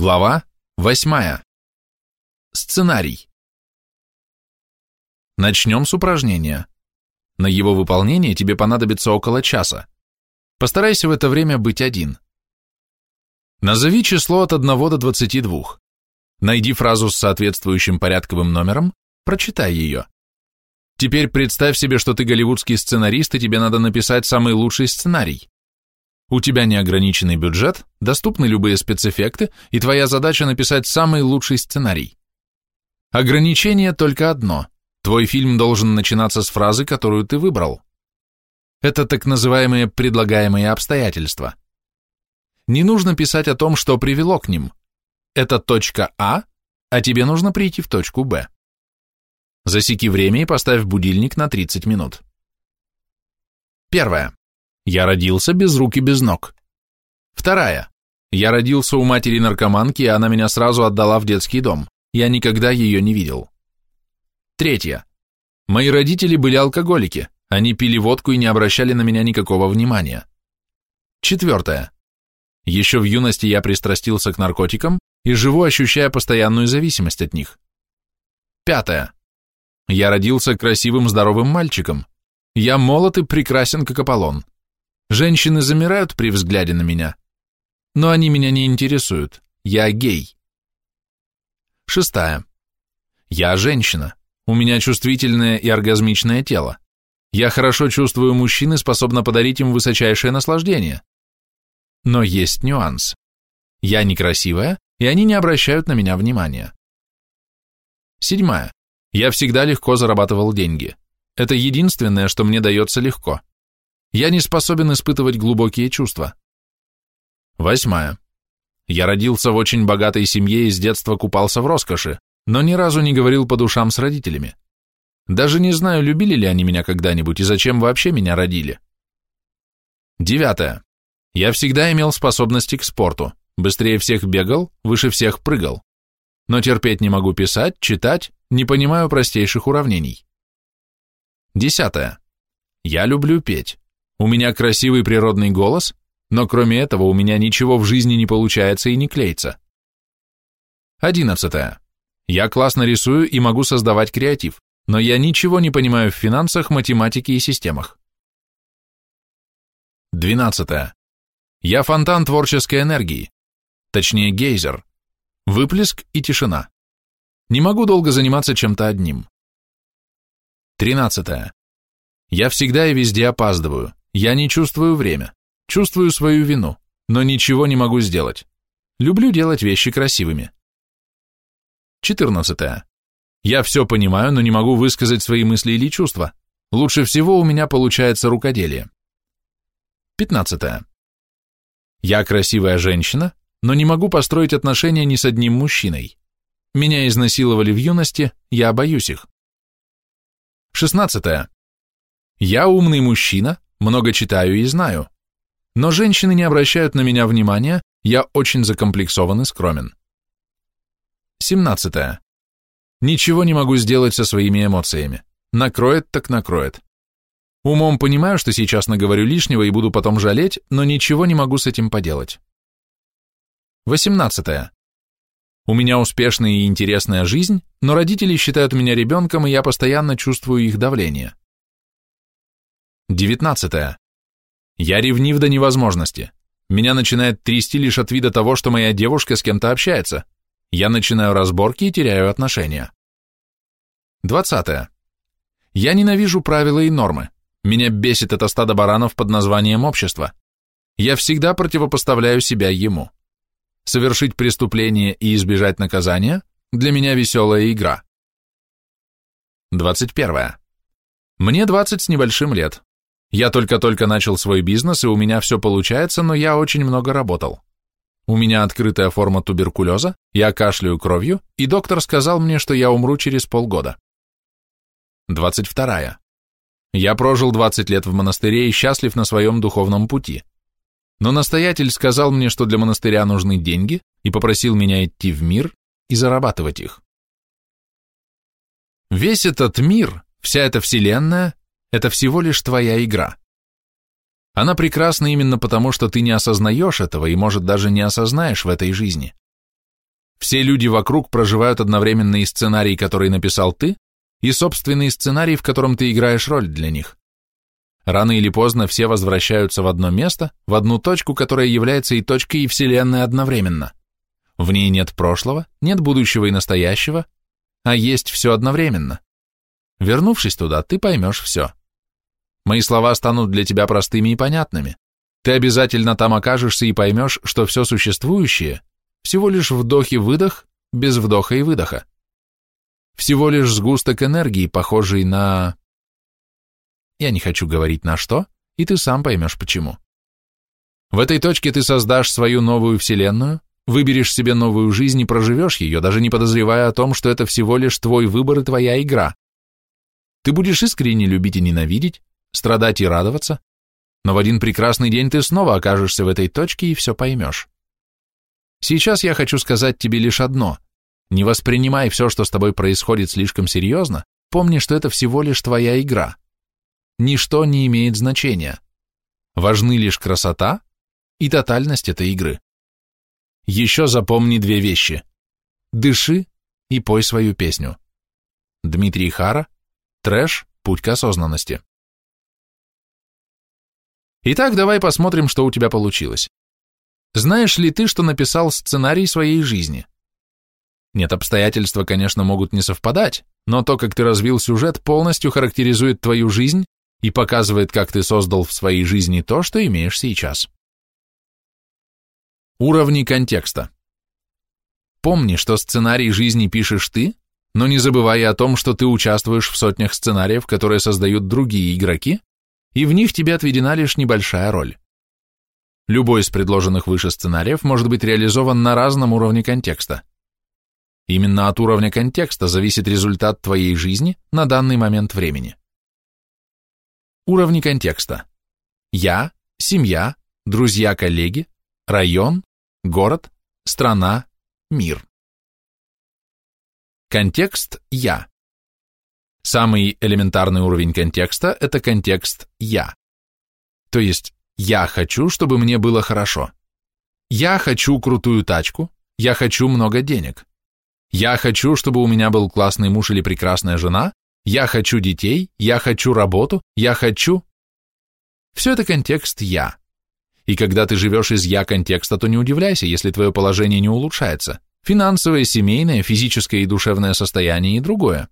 Глава 8. Сценарий. Начнем с упражнения. На его выполнение тебе понадобится около часа. Постарайся в это время быть один. Назови число от 1 до 22. Найди фразу с соответствующим порядковым номером, прочитай ее. Теперь представь себе, что ты голливудский сценарист, и тебе надо написать самый лучший сценарий. У тебя неограниченный бюджет, доступны любые спецэффекты, и твоя задача написать самый лучший сценарий. Ограничение только одно. Твой фильм должен начинаться с фразы, которую ты выбрал. Это так называемые предлагаемые обстоятельства. Не нужно писать о том, что привело к ним. Это точка А, а тебе нужно прийти в точку Б. Засеки время и поставь будильник на 30 минут. Первое. Я родился без рук и без ног. Вторая. Я родился у матери наркоманки, и она меня сразу отдала в детский дом. Я никогда ее не видел. Третья. Мои родители были алкоголики. Они пили водку и не обращали на меня никакого внимания. Четвертое. Еще в юности я пристрастился к наркотикам и живу, ощущая постоянную зависимость от них. Пятое. Я родился красивым здоровым мальчиком. Я молод и прекрасен, как Аполлон. Женщины замирают при взгляде на меня. Но они меня не интересуют. Я гей. Шестая. Я женщина. У меня чувствительное и оргазмичное тело. Я хорошо чувствую мужчин и способна подарить им высочайшее наслаждение. Но есть нюанс. Я некрасивая, и они не обращают на меня внимания. Седьмая. Я всегда легко зарабатывал деньги. Это единственное, что мне дается легко. Я не способен испытывать глубокие чувства. Восьмая. Я родился в очень богатой семье и с детства купался в роскоши, но ни разу не говорил по душам с родителями. Даже не знаю, любили ли они меня когда-нибудь и зачем вообще меня родили. Девятое. Я всегда имел способности к спорту, быстрее всех бегал, выше всех прыгал. Но терпеть не могу писать, читать, не понимаю простейших уравнений. Десятое. Я люблю петь. У меня красивый природный голос, но кроме этого у меня ничего в жизни не получается и не клеится. Одиннадцатое. Я классно рисую и могу создавать креатив, но я ничего не понимаю в финансах, математике и системах. Двенадцатое. Я фонтан творческой энергии, точнее гейзер, выплеск и тишина. Не могу долго заниматься чем-то одним. Тринадцатое. Я всегда и везде опаздываю. Я не чувствую время, чувствую свою вину, но ничего не могу сделать. Люблю делать вещи красивыми. 14. Я все понимаю, но не могу высказать свои мысли или чувства. Лучше всего у меня получается рукоделие. 15. Я красивая женщина, но не могу построить отношения ни с одним мужчиной. Меня изнасиловали в юности, я боюсь их. 16. Я умный мужчина, много читаю и знаю. Но женщины не обращают на меня внимания, я очень закомплексован и скромен. 17. Ничего не могу сделать со своими эмоциями. Накроет так накроет. Умом понимаю, что сейчас наговорю лишнего и буду потом жалеть, но ничего не могу с этим поделать. 18. У меня успешная и интересная жизнь, но родители считают меня ребенком, и я постоянно чувствую их давление. 19. Я ревнив до невозможности. Меня начинает трясти лишь от вида того, что моя девушка с кем-то общается. Я начинаю разборки и теряю отношения. 20. Я ненавижу правила и нормы. Меня бесит это стадо баранов под названием общество. Я всегда противопоставляю себя ему. Совершить преступление и избежать наказания – для меня веселая игра. 21. Мне 20 с небольшим лет. Я только-только начал свой бизнес, и у меня все получается, но я очень много работал. У меня открытая форма туберкулеза, я кашляю кровью, и доктор сказал мне, что я умру через полгода. 22. Я прожил 20 лет в монастыре и счастлив на своем духовном пути. Но настоятель сказал мне, что для монастыря нужны деньги, и попросил меня идти в мир и зарабатывать их. Весь этот мир, вся эта вселенная это всего лишь твоя игра. Она прекрасна именно потому, что ты не осознаешь этого и, может, даже не осознаешь в этой жизни. Все люди вокруг проживают одновременно и сценарий, который написал ты, и собственный сценарий, в котором ты играешь роль для них. Рано или поздно все возвращаются в одно место, в одну точку, которая является и точкой, и Вселенной одновременно. В ней нет прошлого, нет будущего и настоящего, а есть все одновременно. Вернувшись туда, ты поймешь все. Мои слова станут для тебя простыми и понятными. Ты обязательно там окажешься и поймешь, что все существующее – всего лишь вдох и выдох, без вдоха и выдоха. Всего лишь сгусток энергии, похожий на... Я не хочу говорить на что, и ты сам поймешь почему. В этой точке ты создашь свою новую вселенную, выберешь себе новую жизнь и проживешь ее, даже не подозревая о том, что это всего лишь твой выбор и твоя игра. Ты будешь искренне любить и ненавидеть, страдать и радоваться, но в один прекрасный день ты снова окажешься в этой точке и все поймешь. Сейчас я хочу сказать тебе лишь одно. Не воспринимай все, что с тобой происходит, слишком серьезно, помни, что это всего лишь твоя игра. Ничто не имеет значения. Важны лишь красота и тотальность этой игры. Еще запомни две вещи. Дыши и пой свою песню. Дмитрий Хара, трэш, путь к осознанности. Итак, давай посмотрим, что у тебя получилось. Знаешь ли ты, что написал сценарий своей жизни? Нет, обстоятельства, конечно, могут не совпадать, но то, как ты развил сюжет, полностью характеризует твою жизнь и показывает, как ты создал в своей жизни то, что имеешь сейчас. Уровни контекста. Помни, что сценарий жизни пишешь ты, но не забывай о том, что ты участвуешь в сотнях сценариев, которые создают другие игроки, и в них тебе отведена лишь небольшая роль. Любой из предложенных выше сценариев может быть реализован на разном уровне контекста. Именно от уровня контекста зависит результат твоей жизни на данный момент времени. Уровни контекста. Я, семья, друзья-коллеги, район, город, страна, мир. Контекст «я». Самый элементарный уровень контекста – это контекст «я». То есть «я хочу, чтобы мне было хорошо». Я хочу крутую тачку, я хочу много денег. Я хочу, чтобы у меня был классный муж или прекрасная жена, я хочу детей, я хочу работу, я хочу... Все это контекст «я». И когда ты живешь из «я» контекста, то не удивляйся, если твое положение не улучшается. Финансовое, семейное, физическое и душевное состояние и другое.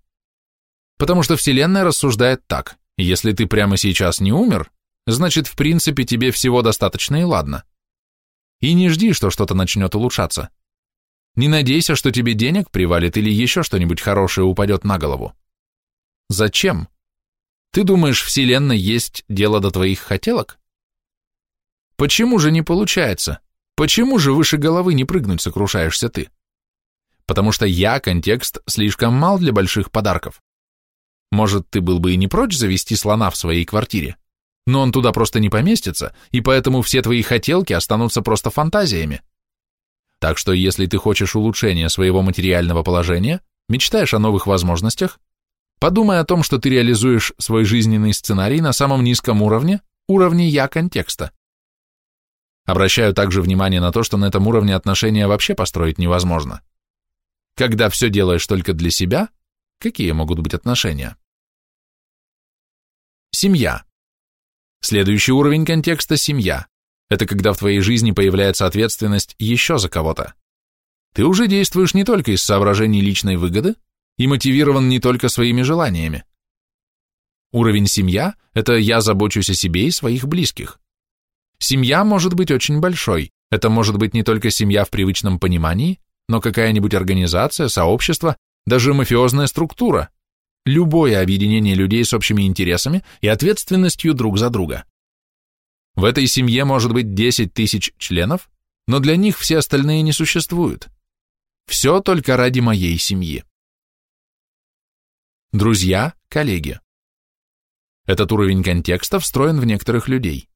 Потому что Вселенная рассуждает так. Если ты прямо сейчас не умер, значит, в принципе, тебе всего достаточно и ладно. И не жди, что что-то начнет улучшаться. Не надейся, что тебе денег привалит или еще что-нибудь хорошее упадет на голову. Зачем? Ты думаешь, Вселенной есть дело до твоих хотелок? Почему же не получается? Почему же выше головы не прыгнуть сокрушаешься ты? Потому что я, контекст, слишком мал для больших подарков. Может, ты был бы и не прочь завести слона в своей квартире, но он туда просто не поместится, и поэтому все твои хотелки останутся просто фантазиями. Так что если ты хочешь улучшения своего материального положения, мечтаешь о новых возможностях, Подумай о том, что ты реализуешь свой жизненный сценарий на самом низком уровне, уровне «я» контекста. Обращаю также внимание на то, что на этом уровне отношения вообще построить невозможно. Когда все делаешь только для себя, какие могут быть отношения? Семья. Следующий уровень контекста – семья. Это когда в твоей жизни появляется ответственность еще за кого-то. Ты уже действуешь не только из соображений личной выгоды, и мотивирован не только своими желаниями. Уровень семья – это я забочусь о себе и своих близких. Семья может быть очень большой, это может быть не только семья в привычном понимании, но какая-нибудь организация, сообщество, даже мафиозная структура, любое объединение людей с общими интересами и ответственностью друг за друга. В этой семье может быть 10 тысяч членов, но для них все остальные не существуют. Все только ради моей семьи. Друзья, коллеги. Этот уровень контекста встроен в некоторых людей.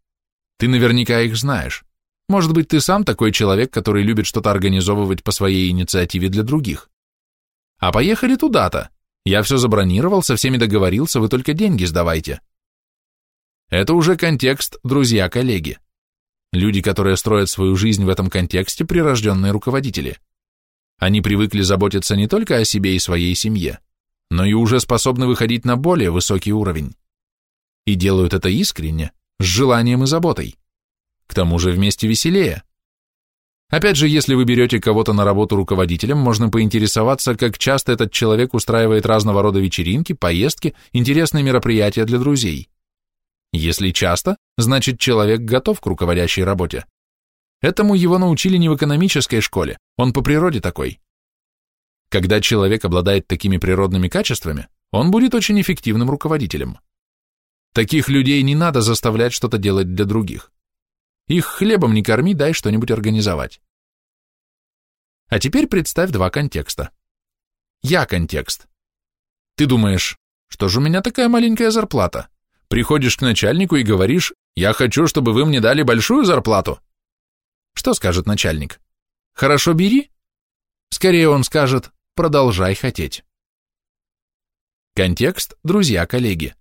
Ты наверняка их знаешь. Может быть, ты сам такой человек, который любит что-то организовывать по своей инициативе для других. А поехали туда-то. Я все забронировал, со всеми договорился, вы только деньги сдавайте. Это уже контекст друзья-коллеги. Люди, которые строят свою жизнь в этом контексте, прирожденные руководители. Они привыкли заботиться не только о себе и своей семье, но и уже способны выходить на более высокий уровень. И делают это искренне, с желанием и заботой. К тому же вместе веселее. Опять же, если вы берете кого-то на работу руководителем, можно поинтересоваться, как часто этот человек устраивает разного рода вечеринки, поездки, интересные мероприятия для друзей. Если часто, значит человек готов к руководящей работе. Этому его научили не в экономической школе, он по природе такой. Когда человек обладает такими природными качествами, он будет очень эффективным руководителем. Таких людей не надо заставлять что-то делать для других. Их хлебом не корми, дай что-нибудь организовать. А теперь представь два контекста. Я контекст. Ты думаешь, что же у меня такая маленькая зарплата? Приходишь к начальнику и говоришь, я хочу, чтобы вы мне дали большую зарплату. Что скажет начальник? Хорошо, бери? Скорее он скажет, продолжай хотеть. Контекст, друзья, коллеги.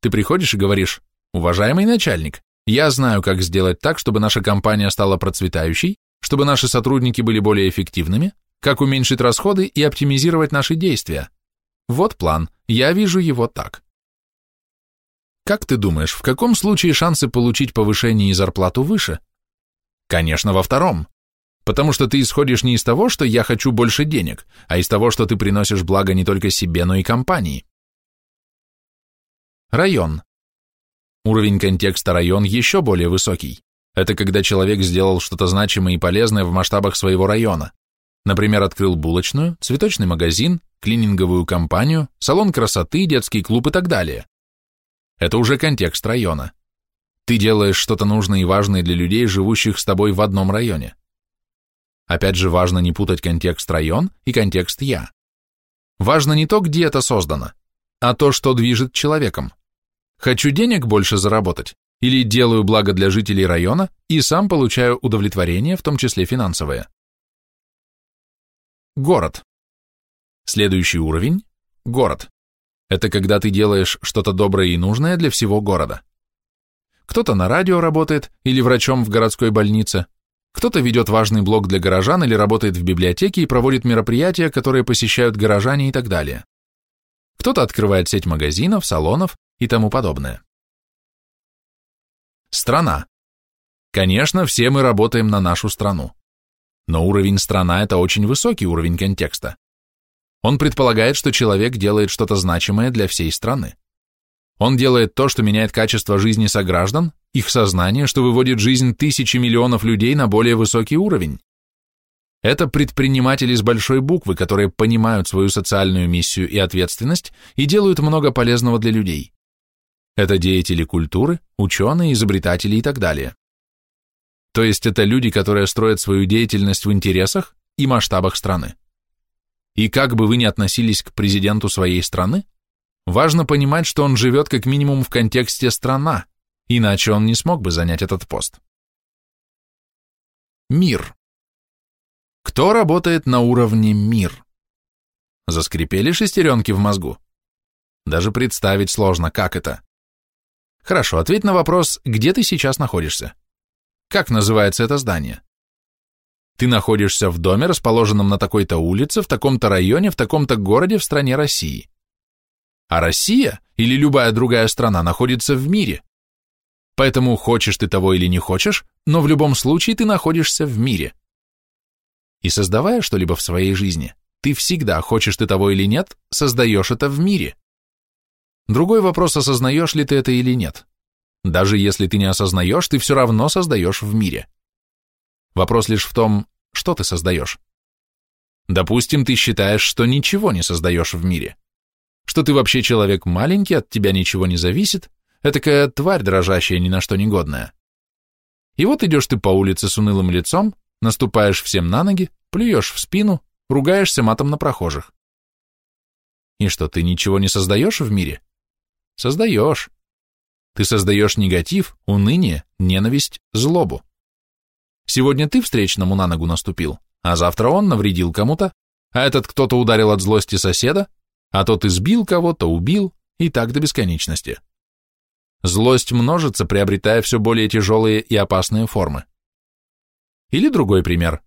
Ты приходишь и говоришь, уважаемый начальник, я знаю, как сделать так, чтобы наша компания стала процветающей, чтобы наши сотрудники были более эффективными, как уменьшить расходы и оптимизировать наши действия. Вот план, я вижу его так. Как ты думаешь, в каком случае шансы получить повышение и зарплату выше? Конечно, во втором. Потому что ты исходишь не из того, что я хочу больше денег, а из того, что ты приносишь благо не только себе, но и компании. Район. Уровень контекста район еще более высокий. Это когда человек сделал что-то значимое и полезное в масштабах своего района. Например, открыл булочную, цветочный магазин, клининговую компанию, салон красоты, детский клуб и так далее. Это уже контекст района. Ты делаешь что-то нужное и важное для людей, живущих с тобой в одном районе. Опять же, важно не путать контекст район и контекст я. Важно не то, где это создано, а то, что движет человеком. Хочу денег больше заработать, или делаю благо для жителей района и сам получаю удовлетворение, в том числе финансовое. Город. Следующий уровень – город. Это когда ты делаешь что-то доброе и нужное для всего города. Кто-то на радио работает или врачом в городской больнице, кто-то ведет важный блог для горожан или работает в библиотеке и проводит мероприятия, которые посещают горожане и так далее. Кто-то открывает сеть магазинов, салонов и тому подобное. Страна. Конечно, все мы работаем на нашу страну. Но уровень страна – это очень высокий уровень контекста. Он предполагает, что человек делает что-то значимое для всей страны. Он делает то, что меняет качество жизни сограждан, их сознание, что выводит жизнь тысячи миллионов людей на более высокий уровень. Это предприниматели с большой буквы, которые понимают свою социальную миссию и ответственность и делают много полезного для людей. Это деятели культуры, ученые, изобретатели и так далее. То есть это люди, которые строят свою деятельность в интересах и масштабах страны. И как бы вы ни относились к президенту своей страны, важно понимать, что он живет как минимум в контексте страна, иначе он не смог бы занять этот пост. Мир. Кто работает на уровне мир? Заскрипели шестеренки в мозгу? Даже представить сложно, как это. Хорошо, ответь на вопрос, где ты сейчас находишься? Как называется это здание? Ты находишься в доме, расположенном на такой-то улице, в таком-то районе, в таком-то городе в стране России. А Россия или любая другая страна находится в мире. Поэтому хочешь ты того или не хочешь, но в любом случае ты находишься в мире. И создавая что-либо в своей жизни, ты всегда, хочешь ты того или нет, создаешь это в мире. Другой вопрос, осознаешь ли ты это или нет. Даже если ты не осознаешь, ты все равно создаешь в мире. Вопрос лишь в том, что ты создаешь. Допустим, ты считаешь, что ничего не создаешь в мире. Что ты вообще человек маленький, от тебя ничего не зависит, этакая тварь дрожащая, ни на что негодная. И вот идешь ты по улице с унылым лицом, наступаешь всем на ноги, плюешь в спину, ругаешься матом на прохожих. И что, ты ничего не создаешь в мире? Создаешь. Ты создаешь негатив, уныние, ненависть, злобу. Сегодня ты встречному на ногу наступил, а завтра он навредил кому-то, а этот кто-то ударил от злости соседа, а тот избил кого-то, убил, и так до бесконечности. Злость множится, приобретая все более тяжелые и опасные формы. Или другой пример.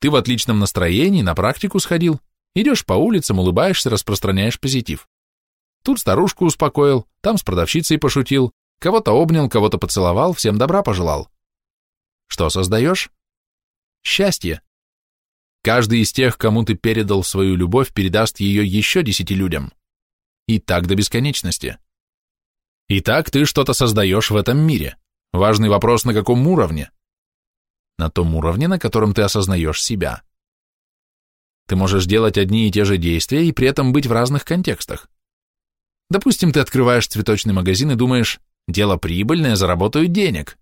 Ты в отличном настроении, на практику сходил, идешь по улицам, улыбаешься, распространяешь позитив. Тут старушку успокоил, там с продавщицей пошутил, кого-то обнял, кого-то поцеловал, всем добра пожелал. Что создаешь? Счастье. Каждый из тех, кому ты передал свою любовь, передаст ее еще десяти людям. И так до бесконечности. Итак, ты что-то создаешь в этом мире. Важный вопрос, на каком уровне? На том уровне, на котором ты осознаешь себя. Ты можешь делать одни и те же действия и при этом быть в разных контекстах. Допустим, ты открываешь цветочный магазин и думаешь, дело прибыльное, заработаю денег.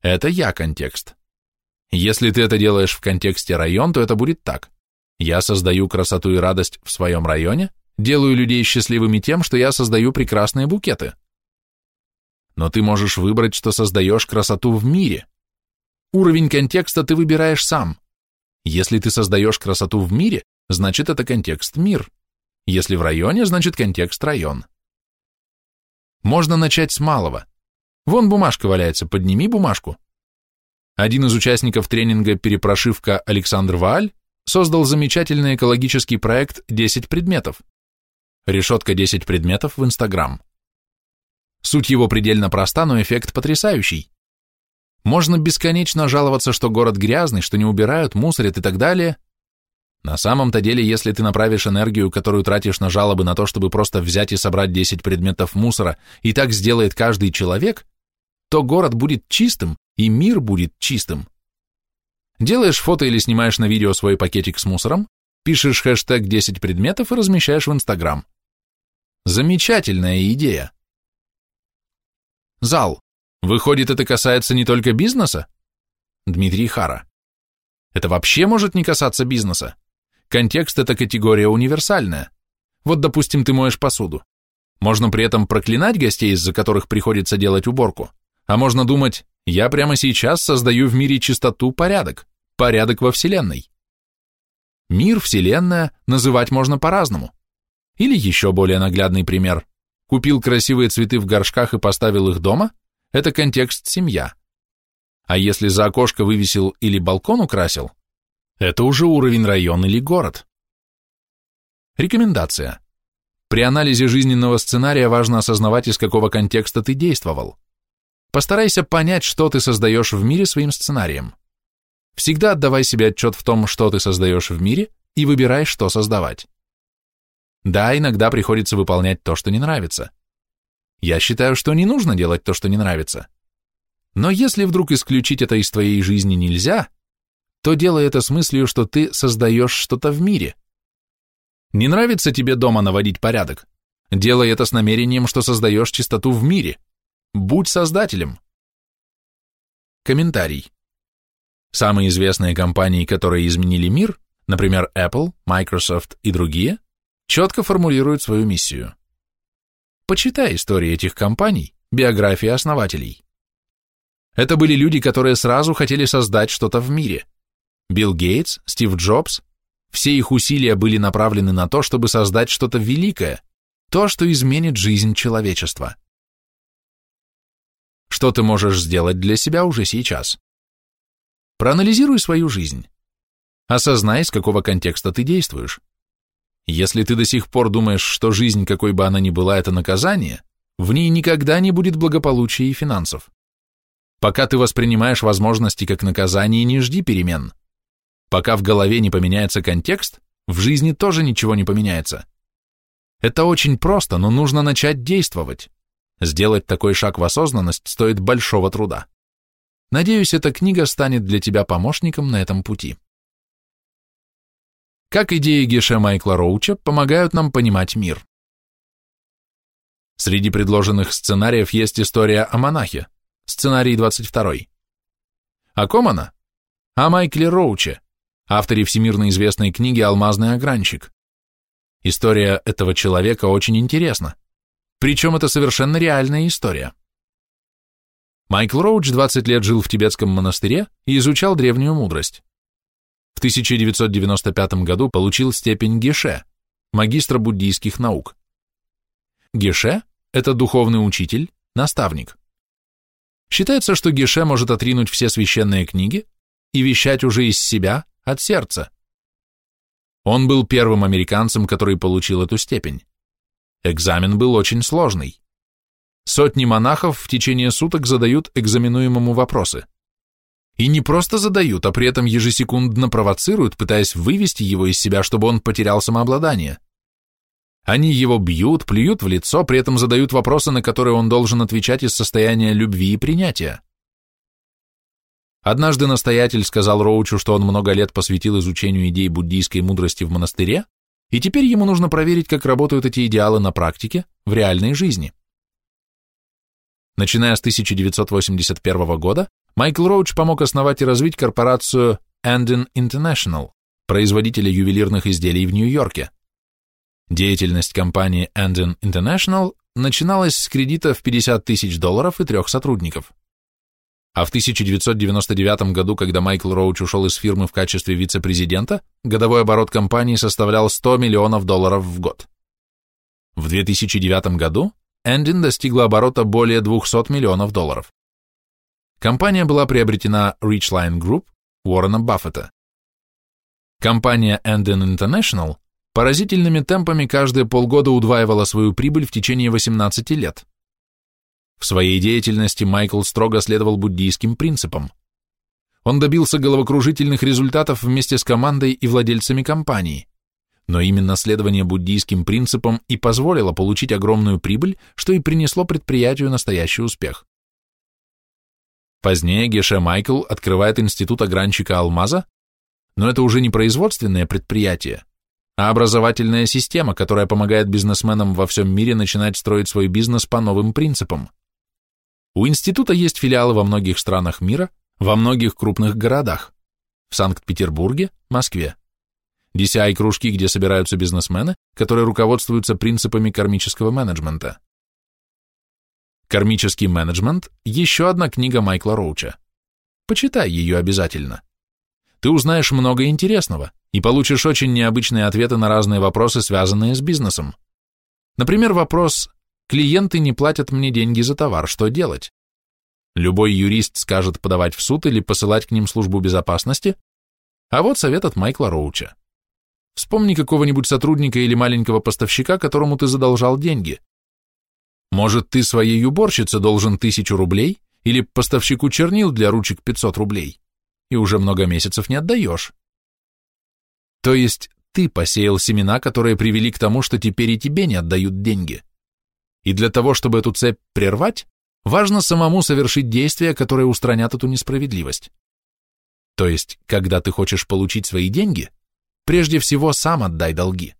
Это я контекст. Если ты это делаешь в контексте район, то это будет так. Я создаю красоту и радость в своем районе, делаю людей счастливыми тем, что я создаю прекрасные букеты. Но ты можешь выбрать, что создаешь красоту в мире. Уровень контекста ты выбираешь сам. Если ты создаешь красоту в мире, значит это контекст мир. Если в районе, значит контекст район. Можно начать с малого. Вон бумажка валяется, подними бумажку. Один из участников тренинга «Перепрошивка» Александр Вааль создал замечательный экологический проект «10 предметов». Решетка 10 предметов в Инстаграм. Суть его предельно проста, но эффект потрясающий. Можно бесконечно жаловаться, что город грязный, что не убирают, мусорят и так далее. На самом-то деле, если ты направишь энергию, которую тратишь на жалобы на то, чтобы просто взять и собрать 10 предметов мусора, и так сделает каждый человек, то город будет чистым, и мир будет чистым. Делаешь фото или снимаешь на видео свой пакетик с мусором, пишешь хэштег 10 предметов и размещаешь в Инстаграм. Замечательная идея. Зал. Выходит, это касается не только бизнеса? Дмитрий Хара. Это вообще может не касаться бизнеса. Контекст – это категория универсальная. Вот, допустим, ты моешь посуду. Можно при этом проклинать гостей, из-за которых приходится делать уборку, а можно думать, я прямо сейчас создаю в мире чистоту, порядок, порядок во Вселенной. Мир, Вселенная называть можно по-разному. Или еще более наглядный пример. Купил красивые цветы в горшках и поставил их дома – это контекст семья. А если за окошко вывесил или балкон украсил, это уже уровень район или город. Рекомендация. При анализе жизненного сценария важно осознавать, из какого контекста ты действовал. Постарайся понять, что ты создаешь в мире своим сценарием. Всегда отдавай себе отчет в том, что ты создаешь в мире, и выбирай, что создавать. Да, иногда приходится выполнять то, что не нравится. Я считаю, что не нужно делать то, что не нравится. Но если вдруг исключить это из твоей жизни нельзя, то делай это с мыслью, что ты создаешь что-то в мире. Не нравится тебе дома наводить порядок? Делай это с намерением, что создаешь чистоту в мире. Будь создателем. Комментарий. Самые известные компании, которые изменили мир, например, Apple, Microsoft и другие, четко формулируют свою миссию. Почитай истории этих компаний, биографии основателей. Это были люди, которые сразу хотели создать что-то в мире. Билл Гейтс, Стив Джобс, все их усилия были направлены на то, чтобы создать что-то великое, то, что изменит жизнь человечества. Что ты можешь сделать для себя уже сейчас? Проанализируй свою жизнь. Осознай, с какого контекста ты действуешь. Если ты до сих пор думаешь, что жизнь, какой бы она ни была, это наказание, в ней никогда не будет благополучия и финансов. Пока ты воспринимаешь возможности как наказание, не жди перемен. Пока в голове не поменяется контекст, в жизни тоже ничего не поменяется. Это очень просто, но нужно начать действовать. Сделать такой шаг в осознанность стоит большого труда. Надеюсь, эта книга станет для тебя помощником на этом пути. Как идеи Геше Майкла Роуча помогают нам понимать мир? Среди предложенных сценариев есть история о монахе, сценарий 22. О ком она? О Майкле Роуче, авторе всемирно известной книги «Алмазный огранщик». История этого человека очень интересна. Причем это совершенно реальная история. Майкл Роуч 20 лет жил в тибетском монастыре и изучал древнюю мудрость. В 1995 году получил степень Геше, магистра буддийских наук. Геше – это духовный учитель, наставник. Считается, что Геше может отринуть все священные книги и вещать уже из себя, от сердца. Он был первым американцем, который получил эту степень. Экзамен был очень сложный. Сотни монахов в течение суток задают экзаменуемому вопросы. И не просто задают, а при этом ежесекундно провоцируют, пытаясь вывести его из себя, чтобы он потерял самообладание. Они его бьют, плюют в лицо, при этом задают вопросы, на которые он должен отвечать из состояния любви и принятия. Однажды настоятель сказал Роучу, что он много лет посвятил изучению идей буддийской мудрости в монастыре, и теперь ему нужно проверить, как работают эти идеалы на практике, в реальной жизни. Начиная с 1981 года, Майкл Роуч помог основать и развить корпорацию Andin International, производителя ювелирных изделий в Нью-Йорке. Деятельность компании Andin International начиналась с кредита в 50 тысяч долларов и трех сотрудников – а в 1999 году, когда Майкл Роуч ушел из фирмы в качестве вице-президента, годовой оборот компании составлял 100 миллионов долларов в год. В 2009 году Эндин достигла оборота более 200 миллионов долларов. Компания была приобретена Richline Group Уоррена Баффета. Компания Endin International поразительными темпами каждые полгода удваивала свою прибыль в течение 18 лет. В своей деятельности Майкл строго следовал буддийским принципам. Он добился головокружительных результатов вместе с командой и владельцами компании. Но именно следование буддийским принципам и позволило получить огромную прибыль, что и принесло предприятию настоящий успех. Позднее Геше Майкл открывает институт огранчика алмаза, но это уже не производственное предприятие, а образовательная система, которая помогает бизнесменам во всем мире начинать строить свой бизнес по новым принципам. У института есть филиалы во многих странах мира, во многих крупных городах. В Санкт-Петербурге, Москве. DCI-кружки, где собираются бизнесмены, которые руководствуются принципами кармического менеджмента. «Кармический менеджмент» – еще одна книга Майкла Роуча. Почитай ее обязательно. Ты узнаешь много интересного и получишь очень необычные ответы на разные вопросы, связанные с бизнесом. Например, вопрос Клиенты не платят мне деньги за товар, что делать? Любой юрист скажет подавать в суд или посылать к ним службу безопасности, а вот совет от Майкла Роуча. Вспомни какого-нибудь сотрудника или маленького поставщика, которому ты задолжал деньги. Может, ты своей уборщице должен тысячу рублей или поставщику чернил для ручек 500 рублей, и уже много месяцев не отдаешь. То есть ты посеял семена, которые привели к тому, что теперь и тебе не отдают деньги. И для того, чтобы эту цепь прервать, важно самому совершить действия, которые устранят эту несправедливость. То есть, когда ты хочешь получить свои деньги, прежде всего сам отдай долги.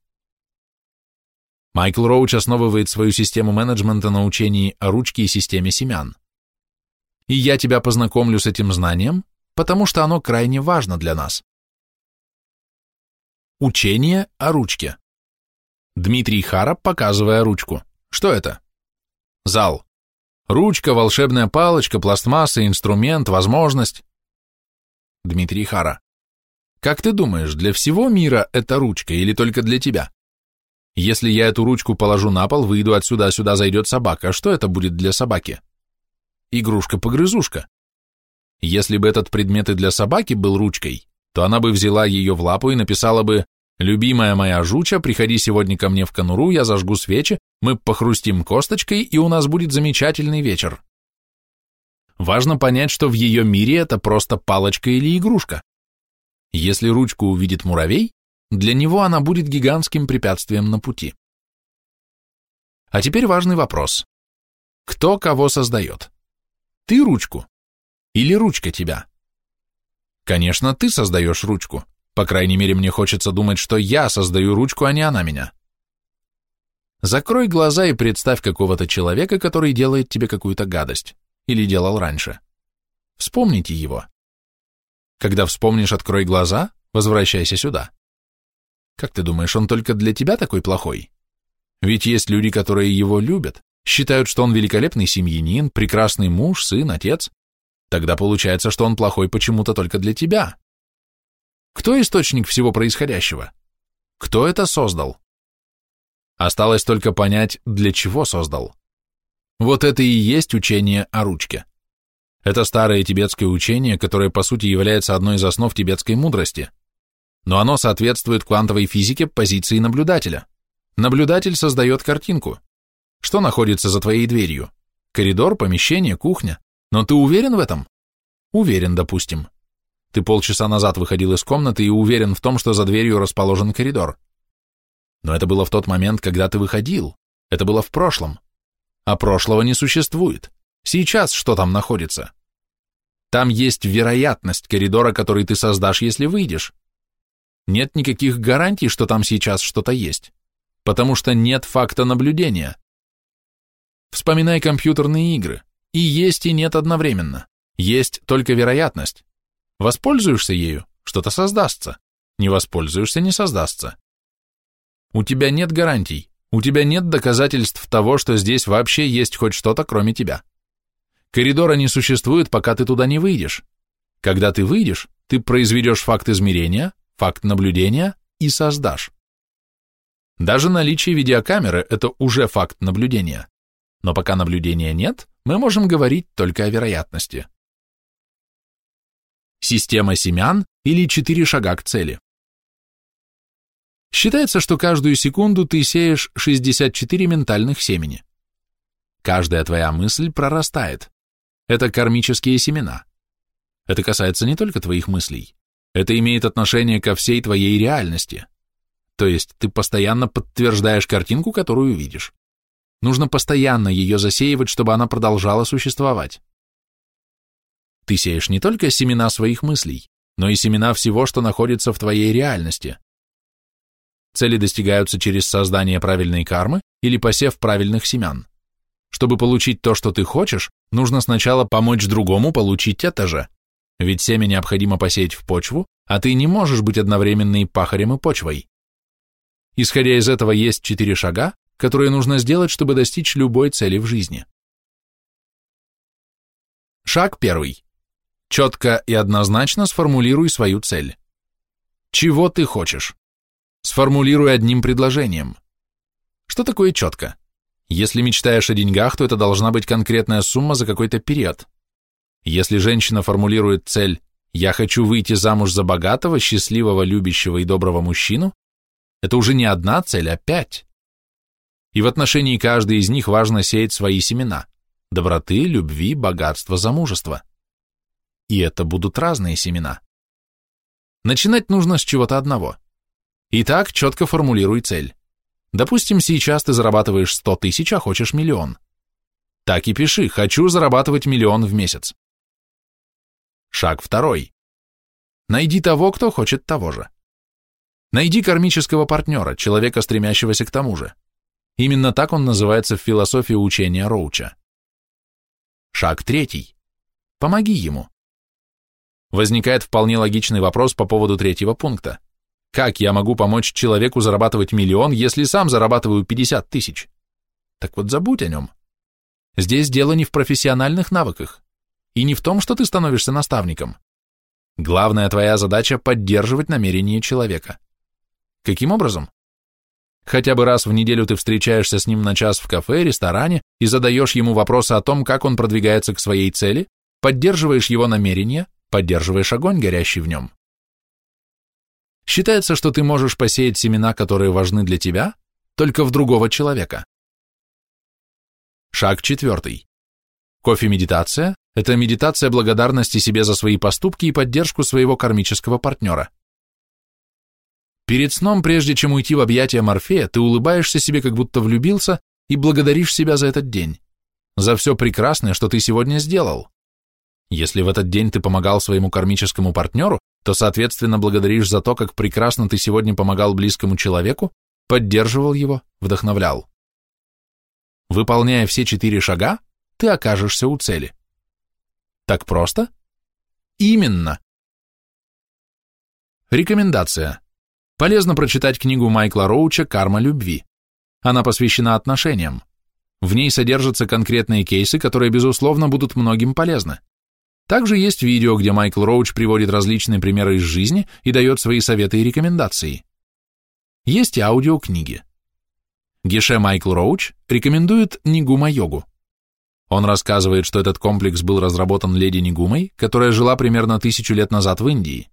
Майкл Роуч основывает свою систему менеджмента на учении о ручке и системе семян. И я тебя познакомлю с этим знанием, потому что оно крайне важно для нас. Учение о ручке. Дмитрий Хара, показывая ручку. Что это? Зал. Ручка, волшебная палочка, пластмасса, инструмент, возможность. Дмитрий Хара. Как ты думаешь, для всего мира это ручка или только для тебя? Если я эту ручку положу на пол, выйду отсюда, а сюда зайдет собака, что это будет для собаки? Игрушка-погрызушка. Если бы этот предмет и для собаки был ручкой, то она бы взяла ее в лапу и написала бы «Любимая моя жуча, приходи сегодня ко мне в конуру, я зажгу свечи, мы похрустим косточкой, и у нас будет замечательный вечер». Важно понять, что в ее мире это просто палочка или игрушка. Если ручку увидит муравей, для него она будет гигантским препятствием на пути. А теперь важный вопрос. Кто кого создает? Ты ручку? Или ручка тебя? Конечно, ты создаешь ручку. По крайней мере, мне хочется думать, что я создаю ручку, а не она меня. Закрой глаза и представь какого-то человека, который делает тебе какую-то гадость. Или делал раньше. Вспомните его. Когда вспомнишь, открой глаза, возвращайся сюда. Как ты думаешь, он только для тебя такой плохой? Ведь есть люди, которые его любят, считают, что он великолепный семьянин, прекрасный муж, сын, отец. Тогда получается, что он плохой почему-то только для тебя. Кто источник всего происходящего? Кто это создал? Осталось только понять, для чего создал. Вот это и есть учение о ручке. Это старое тибетское учение, которое по сути является одной из основ тибетской мудрости, но оно соответствует квантовой физике позиции наблюдателя. Наблюдатель создает картинку. Что находится за твоей дверью? Коридор, помещение, кухня. Но ты уверен в этом? Уверен, допустим. Ты полчаса назад выходил из комнаты и уверен в том, что за дверью расположен коридор. Но это было в тот момент, когда ты выходил. Это было в прошлом. А прошлого не существует. Сейчас что там находится? Там есть вероятность коридора, который ты создашь, если выйдешь. Нет никаких гарантий, что там сейчас что-то есть, потому что нет факта наблюдения. Вспоминай компьютерные игры. И есть, и нет одновременно. Есть только вероятность. Воспользуешься ею, что-то создастся. Не воспользуешься, не создастся. У тебя нет гарантий, у тебя нет доказательств того, что здесь вообще есть хоть что-то, кроме тебя. Коридора не существует, пока ты туда не выйдешь. Когда ты выйдешь, ты произведешь факт измерения, факт наблюдения и создашь. Даже наличие видеокамеры – это уже факт наблюдения. Но пока наблюдения нет, мы можем говорить только о вероятности. Система семян или четыре шага к цели. Считается, что каждую секунду ты сеешь 64 ментальных семени. Каждая твоя мысль прорастает. Это кармические семена. Это касается не только твоих мыслей. Это имеет отношение ко всей твоей реальности. То есть ты постоянно подтверждаешь картинку, которую видишь. Нужно постоянно ее засеивать, чтобы она продолжала существовать. Ты сеешь не только семена своих мыслей, но и семена всего, что находится в твоей реальности. Цели достигаются через создание правильной кармы или посев правильных семян. Чтобы получить то, что ты хочешь, нужно сначала помочь другому получить это же. Ведь семя необходимо посеять в почву, а ты не можешь быть одновременно и пахарем, и почвой. Исходя из этого есть четыре шага, которые нужно сделать, чтобы достичь любой цели в жизни. Шаг первый. Четко и однозначно сформулируй свою цель. Чего ты хочешь? Сформулируй одним предложением. Что такое четко? Если мечтаешь о деньгах, то это должна быть конкретная сумма за какой-то период. Если женщина формулирует цель «я хочу выйти замуж за богатого, счастливого, любящего и доброго мужчину», это уже не одна цель, а пять. И в отношении каждой из них важно сеять свои семена – доброты, любви, богатства, замужества. И это будут разные семена. Начинать нужно с чего-то одного. Итак, четко формулируй цель. Допустим, сейчас ты зарабатываешь 100 тысяч, а хочешь миллион. Так и пиши «хочу зарабатывать миллион в месяц». Шаг второй. Найди того, кто хочет того же. Найди кармического партнера, человека, стремящегося к тому же. Именно так он называется в философии учения Роуча. Шаг третий. Помоги ему. Возникает вполне логичный вопрос по поводу третьего пункта. Как я могу помочь человеку зарабатывать миллион, если сам зарабатываю 50 тысяч? Так вот забудь о нем. Здесь дело не в профессиональных навыках и не в том, что ты становишься наставником. Главная твоя задача – поддерживать намерение человека. Каким образом? Хотя бы раз в неделю ты встречаешься с ним на час в кафе, ресторане и задаешь ему вопросы о том, как он продвигается к своей цели, поддерживаешь его намерение, поддерживаешь огонь, горящий в нем. Считается, что ты можешь посеять семена, которые важны для тебя, только в другого человека. Шаг четвертый. Кофе-медитация – это медитация благодарности себе за свои поступки и поддержку своего кармического партнера. Перед сном, прежде чем уйти в объятия Морфея, ты улыбаешься себе, как будто влюбился, и благодаришь себя за этот день, за все прекрасное, что ты сегодня сделал. Если в этот день ты помогал своему кармическому партнеру, то, соответственно, благодаришь за то, как прекрасно ты сегодня помогал близкому человеку, поддерживал его, вдохновлял. Выполняя все четыре шага, ты окажешься у цели. Так просто? Именно. Рекомендация. Полезно прочитать книгу Майкла Роуча «Карма любви». Она посвящена отношениям. В ней содержатся конкретные кейсы, которые, безусловно, будут многим полезны. Также есть видео, где Майкл Роуч приводит различные примеры из жизни и дает свои советы и рекомендации. Есть и аудиокниги. Геше Майкл Роуч рекомендует Нигума-йогу. Он рассказывает, что этот комплекс был разработан леди Нигумой, которая жила примерно тысячу лет назад в Индии.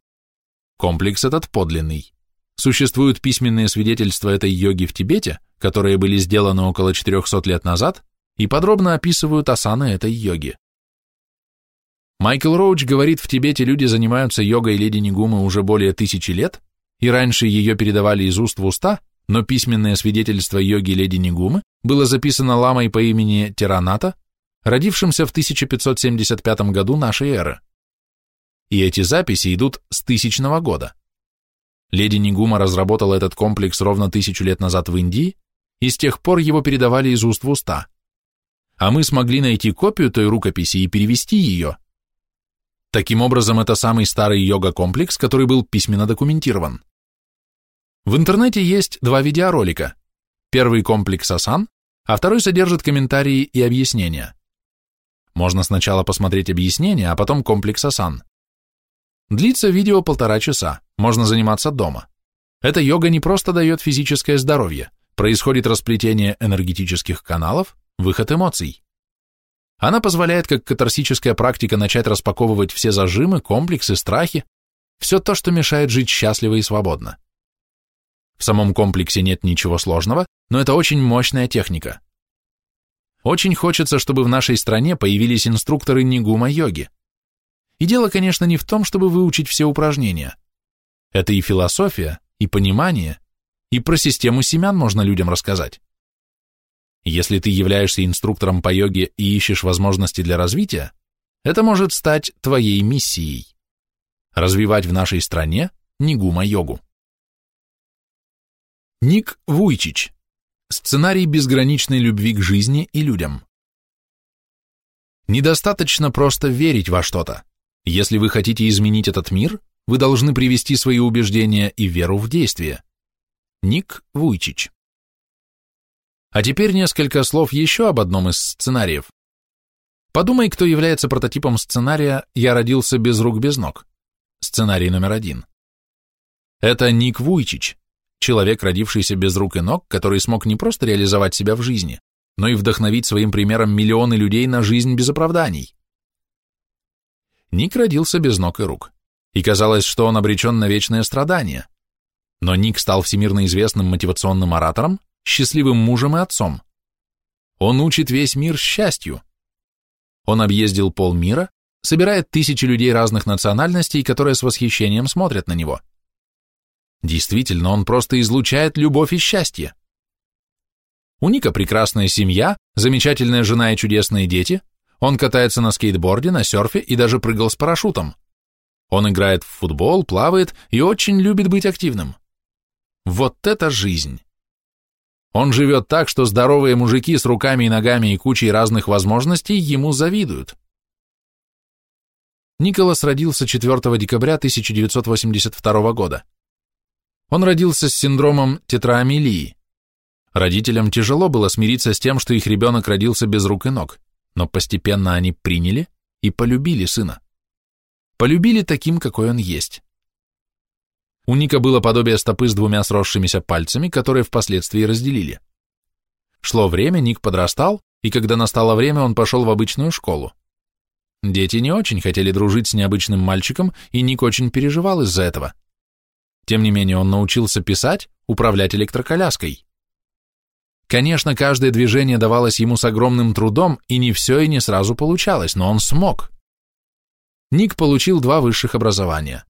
Комплекс этот подлинный. Существуют письменные свидетельства этой йоги в Тибете, которые были сделаны около 400 лет назад и подробно описывают асаны этой йоги. Майкл Роуч говорит, в Тибете люди занимаются йогой леди Нигумы уже более тысячи лет, и раньше ее передавали из уст в уста, но письменное свидетельство йоги леди Нигумы было записано ламой по имени Тираната, родившимся в 1575 году нашей эры. И эти записи идут с тысячного года. Леди Нигума разработала этот комплекс ровно тысячу лет назад в Индии, и с тех пор его передавали из уст в уста. А мы смогли найти копию той рукописи и перевести ее. Таким образом, это самый старый йога-комплекс, который был письменно документирован. В интернете есть два видеоролика. Первый комплекс Асан, а второй содержит комментарии и объяснения. Можно сначала посмотреть объяснения, а потом комплекс Асан. Длится видео полтора часа, можно заниматься дома. Эта йога не просто дает физическое здоровье, происходит расплетение энергетических каналов, выход эмоций. Она позволяет как катарсическая практика начать распаковывать все зажимы, комплексы, страхи, все то, что мешает жить счастливо и свободно. В самом комплексе нет ничего сложного, но это очень мощная техника. Очень хочется, чтобы в нашей стране появились инструкторы нигума-йоги. И дело, конечно, не в том, чтобы выучить все упражнения. Это и философия, и понимание, и про систему семян можно людям рассказать. Если ты являешься инструктором по йоге и ищешь возможности для развития, это может стать твоей миссией. Развивать в нашей стране нигума-йогу. Ник Вуйчич. Сценарий безграничной любви к жизни и людям. Недостаточно просто верить во что-то. Если вы хотите изменить этот мир, вы должны привести свои убеждения и веру в действие. Ник Вуйчич. А теперь несколько слов еще об одном из сценариев. Подумай, кто является прототипом сценария «Я родился без рук, без ног». Сценарий номер один. Это Ник Вуйчич, человек, родившийся без рук и ног, который смог не просто реализовать себя в жизни, но и вдохновить своим примером миллионы людей на жизнь без оправданий. Ник родился без ног и рук, и казалось, что он обречен на вечное страдание. Но Ник стал всемирно известным мотивационным оратором, счастливым мужем и отцом. Он учит весь мир счастью. Он объездил полмира, собирает тысячи людей разных национальностей, которые с восхищением смотрят на него. Действительно, он просто излучает любовь и счастье. У Ника прекрасная семья, замечательная жена и чудесные дети, он катается на скейтборде, на серфе и даже прыгал с парашютом. Он играет в футбол, плавает и очень любит быть активным. Вот это жизнь! Он живет так, что здоровые мужики с руками и ногами и кучей разных возможностей ему завидуют. Николас родился 4 декабря 1982 года. Он родился с синдромом тетраамилии. Родителям тяжело было смириться с тем, что их ребенок родился без рук и ног но постепенно они приняли и полюбили сына. Полюбили таким, какой он есть. У Ника было подобие стопы с двумя сросшимися пальцами, которые впоследствии разделили. Шло время, Ник подрастал, и когда настало время, он пошел в обычную школу. Дети не очень хотели дружить с необычным мальчиком, и Ник очень переживал из-за этого. Тем не менее, он научился писать, управлять электроколяской. Конечно, каждое движение давалось ему с огромным трудом, и не все и не сразу получалось, но он смог. Ник получил два высших образования.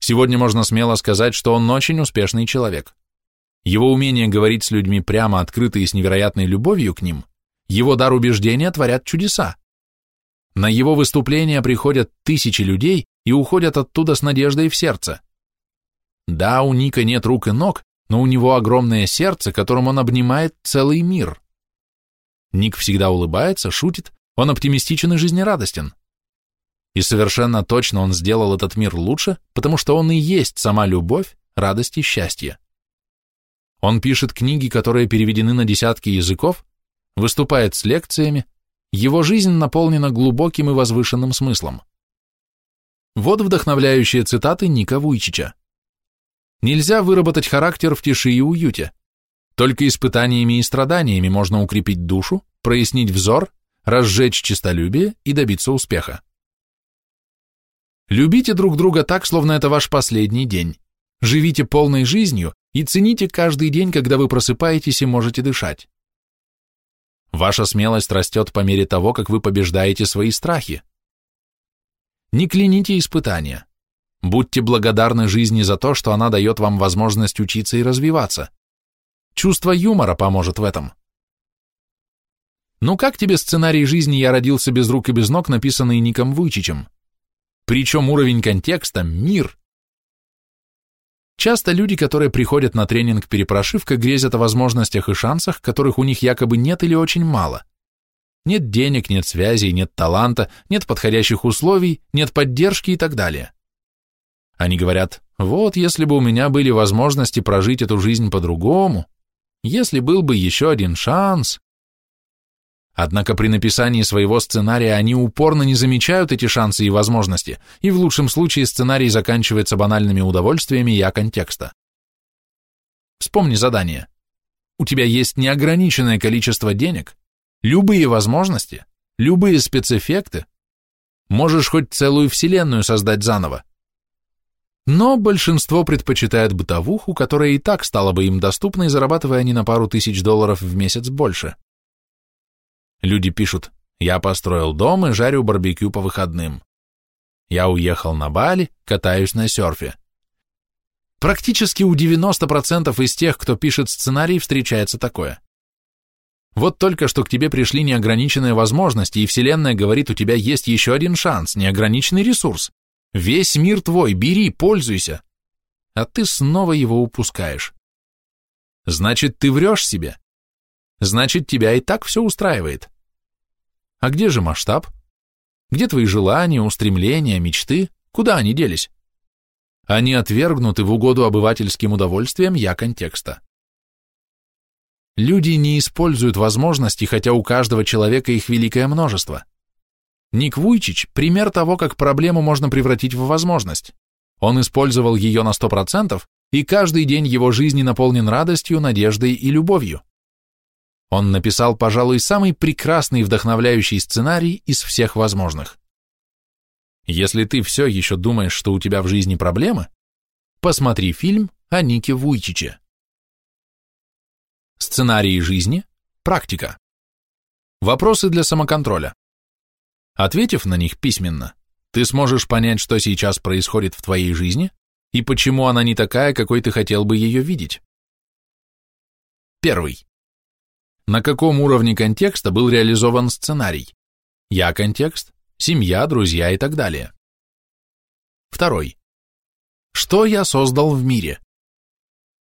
Сегодня можно смело сказать, что он очень успешный человек. Его умение говорить с людьми прямо, открыто и с невероятной любовью к ним, его дар убеждения творят чудеса. На его выступления приходят тысячи людей и уходят оттуда с надеждой в сердце. Да, у Ника нет рук и ног, но у него огромное сердце, которым он обнимает целый мир. Ник всегда улыбается, шутит, он оптимистичен и жизнерадостен. И совершенно точно он сделал этот мир лучше, потому что он и есть сама любовь, радость и счастье. Он пишет книги, которые переведены на десятки языков, выступает с лекциями, его жизнь наполнена глубоким и возвышенным смыслом. Вот вдохновляющие цитаты Ника Вуйчича. Нельзя выработать характер в тиши и уюте. Только испытаниями и страданиями можно укрепить душу, прояснить взор, разжечь честолюбие и добиться успеха. Любите друг друга так, словно это ваш последний день. Живите полной жизнью и цените каждый день, когда вы просыпаетесь и можете дышать. Ваша смелость растет по мере того, как вы побеждаете свои страхи. Не кляните испытания. Будьте благодарны жизни за то, что она дает вам возможность учиться и развиваться. Чувство юмора поможет в этом. Ну как тебе сценарий жизни «Я родился без рук и без ног», написанный Ником Вуйчичем? Причем уровень контекста – мир. Часто люди, которые приходят на тренинг перепрошивка, грезят о возможностях и шансах, которых у них якобы нет или очень мало. Нет денег, нет связей, нет таланта, нет подходящих условий, нет поддержки и так далее. Они говорят, вот если бы у меня были возможности прожить эту жизнь по-другому, если был бы еще один шанс, Однако при написании своего сценария они упорно не замечают эти шансы и возможности, и в лучшем случае сценарий заканчивается банальными удовольствиями я контекста. Вспомни задание. У тебя есть неограниченное количество денег, любые возможности, любые спецэффекты. Можешь хоть целую вселенную создать заново. Но большинство предпочитает бытовуху, которая и так стала бы им доступной, зарабатывая не на пару тысяч долларов в месяц больше. Люди пишут, я построил дом и жарю барбекю по выходным. Я уехал на Бали, катаюсь на серфе. Практически у 90% из тех, кто пишет сценарий, встречается такое. Вот только что к тебе пришли неограниченные возможности, и Вселенная говорит, у тебя есть еще один шанс, неограниченный ресурс. Весь мир твой, бери, пользуйся. А ты снова его упускаешь. Значит, ты врешь себе значит, тебя и так все устраивает. А где же масштаб? Где твои желания, устремления, мечты? Куда они делись? Они отвергнуты в угоду обывательским удовольствиям я контекста. Люди не используют возможности, хотя у каждого человека их великое множество. Ник Вуйчич – пример того, как проблему можно превратить в возможность. Он использовал ее на 100%, и каждый день его жизни наполнен радостью, надеждой и любовью. Он написал, пожалуй, самый прекрасный и вдохновляющий сценарий из всех возможных. Если ты все еще думаешь, что у тебя в жизни проблемы, посмотри фильм о Нике Вуйчиче. Сценарии жизни. Практика. Вопросы для самоконтроля. Ответив на них письменно, ты сможешь понять, что сейчас происходит в твоей жизни и почему она не такая, какой ты хотел бы ее видеть. Первый. На каком уровне контекста был реализован сценарий? Я контекст, семья, друзья и так далее. Второй. Что я создал в мире?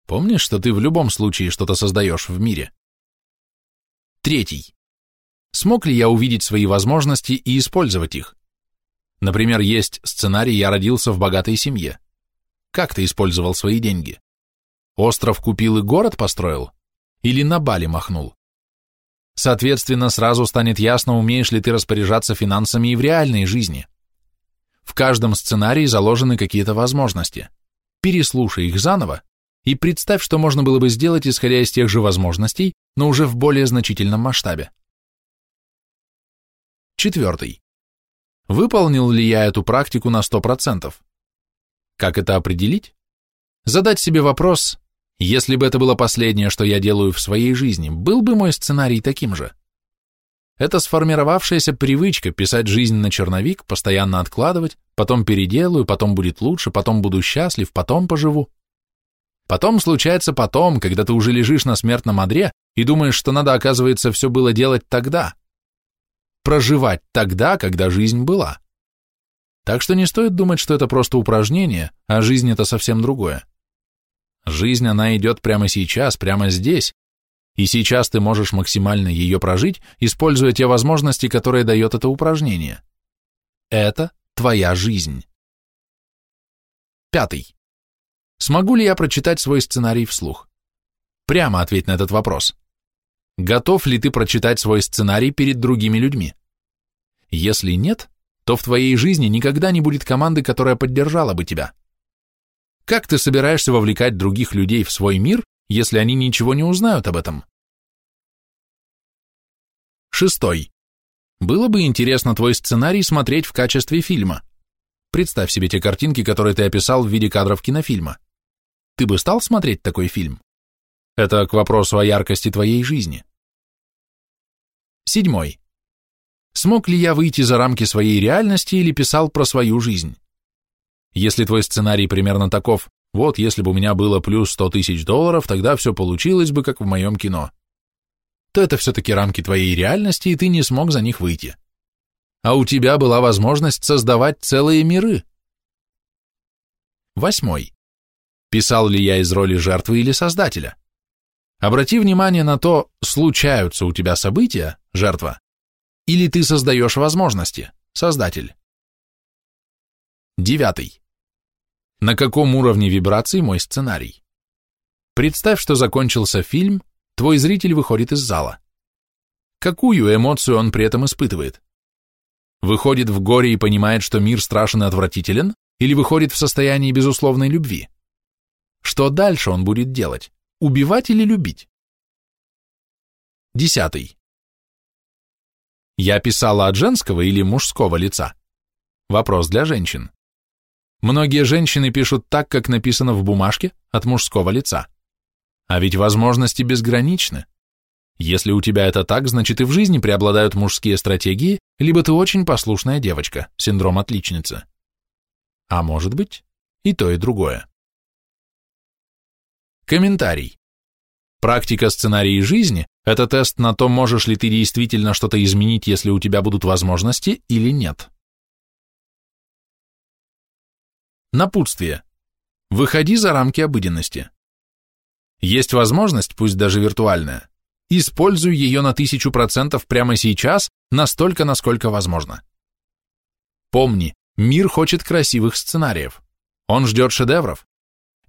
Помнишь, что ты в любом случае что-то создаешь в мире? Третий. Смог ли я увидеть свои возможности и использовать их? Например, есть сценарий «Я родился в богатой семье». Как ты использовал свои деньги? Остров купил и город построил? Или на Бали махнул? Соответственно, сразу станет ясно, умеешь ли ты распоряжаться финансами и в реальной жизни. В каждом сценарии заложены какие-то возможности. Переслушай их заново и представь, что можно было бы сделать, исходя из тех же возможностей, но уже в более значительном масштабе. Четвертый. Выполнил ли я эту практику на 100%? Как это определить? Задать себе вопрос, если бы это было последнее, что я делаю в своей жизни, был бы мой сценарий таким же? Это сформировавшаяся привычка писать жизнь на черновик, постоянно откладывать, потом переделаю, потом будет лучше, потом буду счастлив, потом поживу. Потом случается потом, когда ты уже лежишь на смертном одре и думаешь, что надо, оказывается, все было делать тогда. Проживать тогда, когда жизнь была. Так что не стоит думать, что это просто упражнение, а жизнь это совсем другое. Жизнь, она идет прямо сейчас, прямо здесь, и сейчас ты можешь максимально ее прожить, используя те возможности, которые дает это упражнение. Это твоя жизнь. Пятый. Смогу ли я прочитать свой сценарий вслух? Прямо ответь на этот вопрос. Готов ли ты прочитать свой сценарий перед другими людьми? Если нет, то в твоей жизни никогда не будет команды, которая поддержала бы тебя. Как ты собираешься вовлекать других людей в свой мир, если они ничего не узнают об этом? Шестой. Было бы интересно твой сценарий смотреть в качестве фильма. Представь себе те картинки, которые ты описал в виде кадров кинофильма. Ты бы стал смотреть такой фильм? Это к вопросу о яркости твоей жизни. Седьмой. Смог ли я выйти за рамки своей реальности или писал про свою жизнь? Если твой сценарий примерно таков, вот если бы у меня было плюс 100 тысяч долларов, тогда все получилось бы, как в моем кино, то это все-таки рамки твоей реальности, и ты не смог за них выйти. А у тебя была возможность создавать целые миры. Восьмой. Писал ли я из роли жертвы или создателя? Обрати внимание на то, случаются у тебя события, жертва, или ты создаешь возможности, создатель. Девятый. На каком уровне вибраций мой сценарий? Представь, что закончился фильм, твой зритель выходит из зала. Какую эмоцию он при этом испытывает? Выходит в горе и понимает, что мир страшен и отвратителен, или выходит в состоянии безусловной любви? Что дальше он будет делать? Убивать или любить? Десятый. Я писала от женского или мужского лица? Вопрос для женщин. Многие женщины пишут так, как написано в бумажке, от мужского лица. А ведь возможности безграничны. Если у тебя это так, значит и в жизни преобладают мужские стратегии, либо ты очень послушная девочка, синдром отличницы. А может быть, и то, и другое. Комментарий. Практика сценарии жизни – это тест на то, можешь ли ты действительно что-то изменить, если у тебя будут возможности, или нет. Напутствие. Выходи за рамки обыденности. Есть возможность, пусть даже виртуальная. Используй ее на тысячу процентов прямо сейчас, настолько, насколько возможно. Помни, мир хочет красивых сценариев. Он ждет шедевров.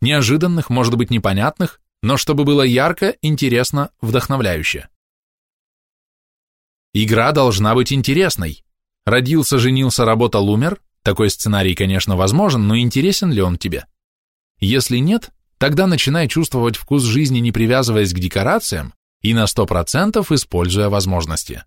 Неожиданных, может быть, непонятных, но чтобы было ярко, интересно, вдохновляюще. Игра должна быть интересной. Родился, женился, работал, умер, такой сценарий, конечно, возможен, но интересен ли он тебе? Если нет, тогда начинай чувствовать вкус жизни, не привязываясь к декорациям и на 100% используя возможности.